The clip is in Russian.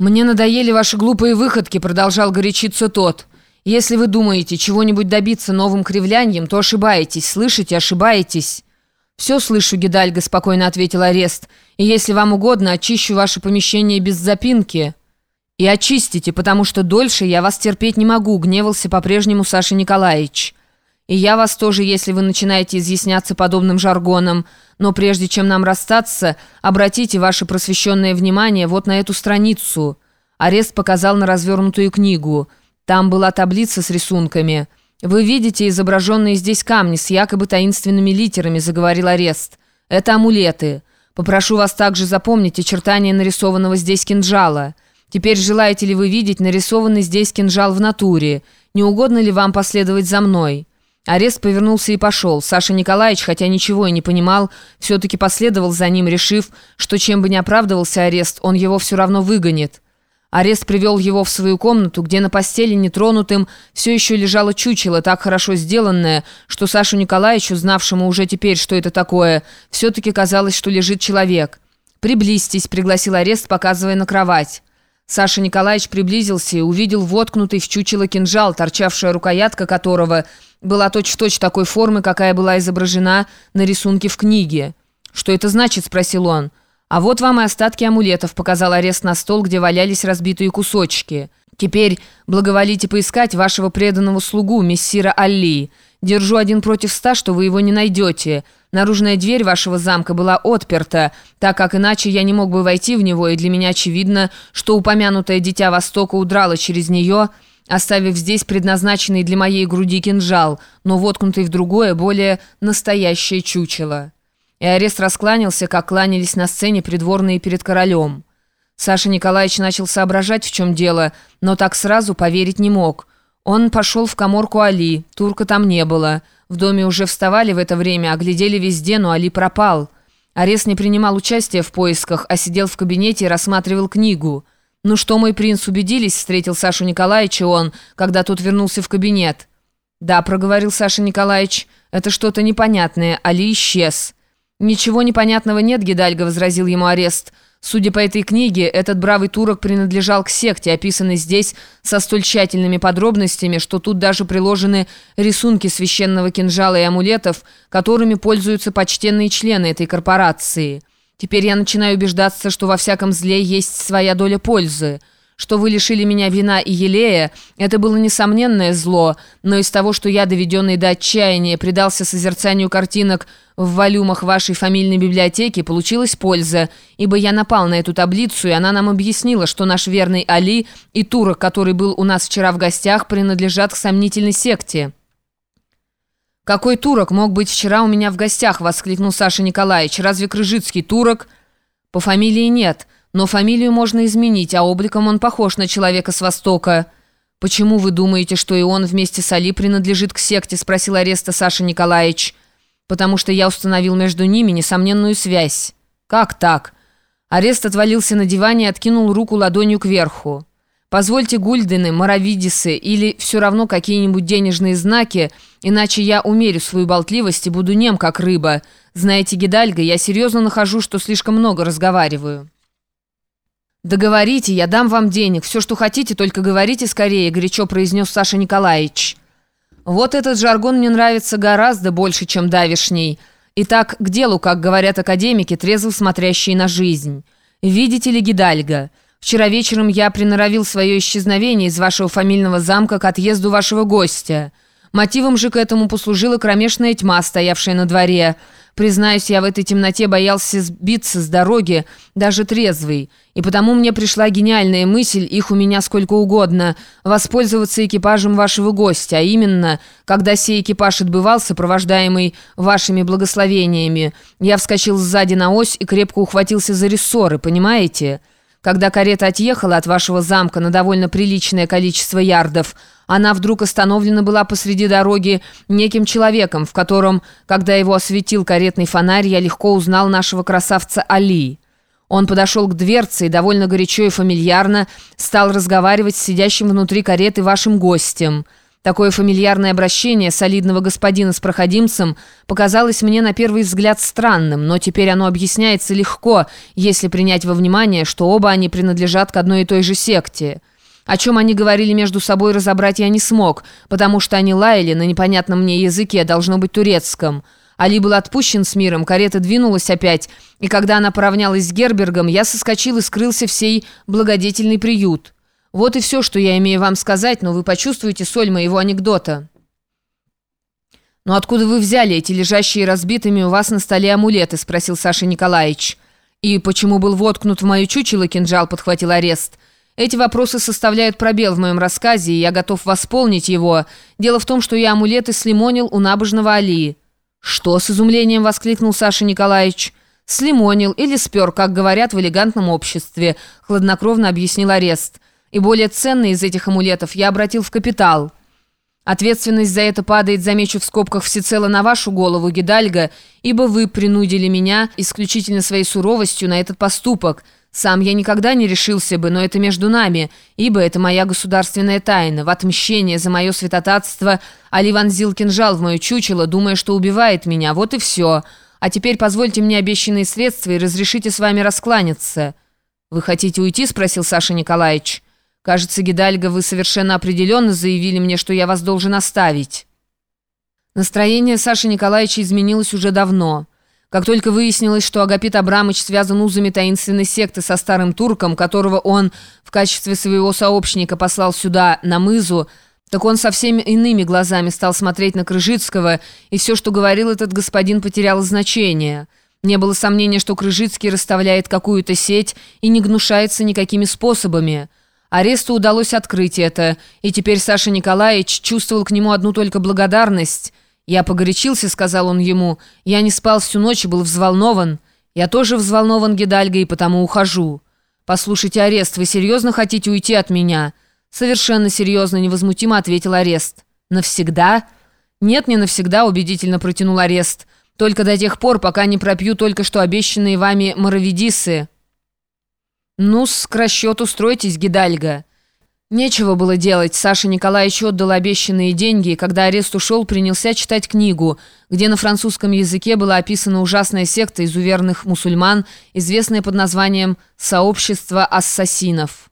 «Мне надоели ваши глупые выходки», — продолжал горячиться тот. «Если вы думаете чего-нибудь добиться новым кривлянием, то ошибаетесь, слышите, ошибаетесь». «Все слышу, Гидальго», — спокойно ответил Арест. «И если вам угодно, очищу ваше помещение без запинки». «И очистите, потому что дольше я вас терпеть не могу», — гневался по-прежнему Саша Николаевич. «И я вас тоже, если вы начинаете изъясняться подобным жаргоном. Но прежде чем нам расстаться, обратите ваше просвещенное внимание вот на эту страницу». Арест показал на развернутую книгу. Там была таблица с рисунками. «Вы видите изображенные здесь камни с якобы таинственными литерами», — заговорил Арест. «Это амулеты. Попрошу вас также запомнить очертания нарисованного здесь кинжала. Теперь желаете ли вы видеть нарисованный здесь кинжал в натуре? Не угодно ли вам последовать за мной?» Арест повернулся и пошел. Саша Николаевич, хотя ничего и не понимал, все-таки последовал за ним, решив, что чем бы ни оправдывался арест, он его все равно выгонит. Арест привел его в свою комнату, где на постели нетронутым все еще лежало чучело, так хорошо сделанное, что Сашу Николаевичу, знавшему уже теперь, что это такое, все-таки казалось, что лежит человек. «Приблизьтесь», — пригласил арест, показывая на кровать. Саша Николаевич приблизился и увидел воткнутый в чучело кинжал, торчавшая рукоятка которого была точь-в-точь -точь такой формы, какая была изображена на рисунке в книге. «Что это значит?» – спросил он. «А вот вам и остатки амулетов», – показал арест на стол, где валялись разбитые кусочки. «Теперь благоволите поискать вашего преданного слугу, мессира Алли. Держу один против ста, что вы его не найдете». Наружная дверь вашего замка была отперта, так как иначе я не мог бы войти в него, и для меня очевидно, что упомянутое дитя Востока удрало через нее, оставив здесь предназначенный для моей груди кинжал, но воткнутый в другое, более настоящее чучело». И арест раскланялся, как кланялись на сцене придворные перед королем. Саша Николаевич начал соображать, в чем дело, но так сразу поверить не мог. Он пошел в коморку Али, турка там не было. В доме уже вставали в это время, оглядели везде, но Али пропал. Арест не принимал участия в поисках, а сидел в кабинете и рассматривал книгу. «Ну что, мой принц, убедились?» – встретил Сашу Николаевича он, когда тот вернулся в кабинет. «Да», – проговорил Саша Николаевич, – «это что-то непонятное. Али исчез». «Ничего непонятного нет, Гидальго», – возразил ему арест. Судя по этой книге, этот бравый турок принадлежал к секте, описанной здесь со столь тщательными подробностями, что тут даже приложены рисунки священного кинжала и амулетов, которыми пользуются почтенные члены этой корпорации. Теперь я начинаю убеждаться, что во всяком зле есть своя доля пользы. Что вы лишили меня вина и елея, это было несомненное зло, но из того, что я, доведенный до отчаяния, предался созерцанию картинок в волюмах вашей фамильной библиотеки, получилась польза, ибо я напал на эту таблицу, и она нам объяснила, что наш верный Али и турок, который был у нас вчера в гостях, принадлежат к сомнительной секте». «Какой турок мог быть вчера у меня в гостях?» — воскликнул Саша Николаевич. «Разве Крыжицкий турок?» «По фамилии нет». Но фамилию можно изменить, а обликом он похож на человека с Востока. «Почему вы думаете, что и он вместе с Али принадлежит к секте?» – спросил ареста Саша Николаевич. «Потому что я установил между ними несомненную связь». «Как так?» Арест отвалился на диване и откинул руку ладонью кверху. «Позвольте гульдены, моровидисы или все равно какие-нибудь денежные знаки, иначе я умерю свою болтливость и буду нем, как рыба. Знаете, Гидальго, я серьезно нахожу, что слишком много разговариваю». «Договорите, я дам вам денег. Все, что хотите, только говорите скорее», — горячо произнес Саша Николаевич. «Вот этот жаргон мне нравится гораздо больше, чем давишний. Итак, к делу, как говорят академики, трезво смотрящие на жизнь. Видите ли, Гидальго, вчера вечером я приноровил свое исчезновение из вашего фамильного замка к отъезду вашего гостя». Мотивом же к этому послужила кромешная тьма, стоявшая на дворе. Признаюсь, я в этой темноте боялся сбиться с дороги, даже трезвый. И потому мне пришла гениальная мысль, их у меня сколько угодно, воспользоваться экипажем вашего гостя, а именно, когда сей экипаж отбывал, сопровождаемый вашими благословениями, я вскочил сзади на ось и крепко ухватился за рессоры, понимаете?» Когда карета отъехала от вашего замка на довольно приличное количество ярдов, она вдруг остановлена была посреди дороги неким человеком, в котором, когда его осветил каретный фонарь, я легко узнал нашего красавца Али. Он подошел к дверце и довольно горячо и фамильярно стал разговаривать с сидящим внутри кареты вашим гостем. Такое фамильярное обращение солидного господина с проходимцем показалось мне на первый взгляд странным, но теперь оно объясняется легко, если принять во внимание, что оба они принадлежат к одной и той же секте. О чем они говорили между собой, разобрать я не смог, потому что они лаяли на непонятном мне языке, должно быть турецком. Али был отпущен с миром, карета двинулась опять, и когда она поравнялась с Гербергом, я соскочил и скрылся в сей благодетельный приют». Вот и все, что я имею вам сказать, но вы почувствуете соль моего анекдота. «Но откуда вы взяли эти лежащие разбитыми у вас на столе амулеты?» – спросил Саша Николаевич. «И почему был воткнут в мою чучело кинжал?» – подхватил арест. «Эти вопросы составляют пробел в моем рассказе, и я готов восполнить его. Дело в том, что я амулеты слимонил у набожного Алии». «Что?» – с изумлением воскликнул Саша Николаевич. «Слимонил или спер, как говорят в элегантном обществе», – хладнокровно объяснил арест. И более ценный из этих амулетов я обратил в капитал. Ответственность за это падает, замечу в скобках, всецело на вашу голову, Гидальго, ибо вы принудили меня исключительно своей суровостью на этот поступок. Сам я никогда не решился бы, но это между нами, ибо это моя государственная тайна. В отмщение за мое святотатство Али вонзил кинжал в мое чучело, думая, что убивает меня. Вот и все. А теперь позвольте мне обещанные средства и разрешите с вами раскланяться». «Вы хотите уйти?» – спросил Саша Николаевич. Кажется, Гидальго, вы совершенно определенно заявили мне, что я вас должен оставить». Настроение Саши Николаевича изменилось уже давно. Как только выяснилось, что Агапит Абрамович связан узами таинственной секты со старым турком, которого он в качестве своего сообщника послал сюда, на мызу, так он совсем иными глазами стал смотреть на Крыжицкого, и все, что говорил этот господин, потеряло значение. Не было сомнения, что Крыжицкий расставляет какую-то сеть и не гнушается никакими способами – Аресту удалось открыть это, и теперь Саша Николаевич чувствовал к нему одну только благодарность. «Я погорячился», — сказал он ему. «Я не спал всю ночь и был взволнован. Я тоже взволнован, Гедальга, и потому ухожу». «Послушайте, Арест, вы серьезно хотите уйти от меня?» «Совершенно серьезно», — невозмутимо ответил Арест. «Навсегда?» «Нет, не навсегда», — убедительно протянул Арест. «Только до тех пор, пока не пропью только что обещанные вами моровидисы». «Ну-с, к расчету стройтесь, Гидальга». Нечего было делать, Саша Николаевич отдал обещанные деньги, и когда арест ушел, принялся читать книгу, где на французском языке была описана ужасная секта изуверных мусульман, известная под названием «Сообщество ассасинов».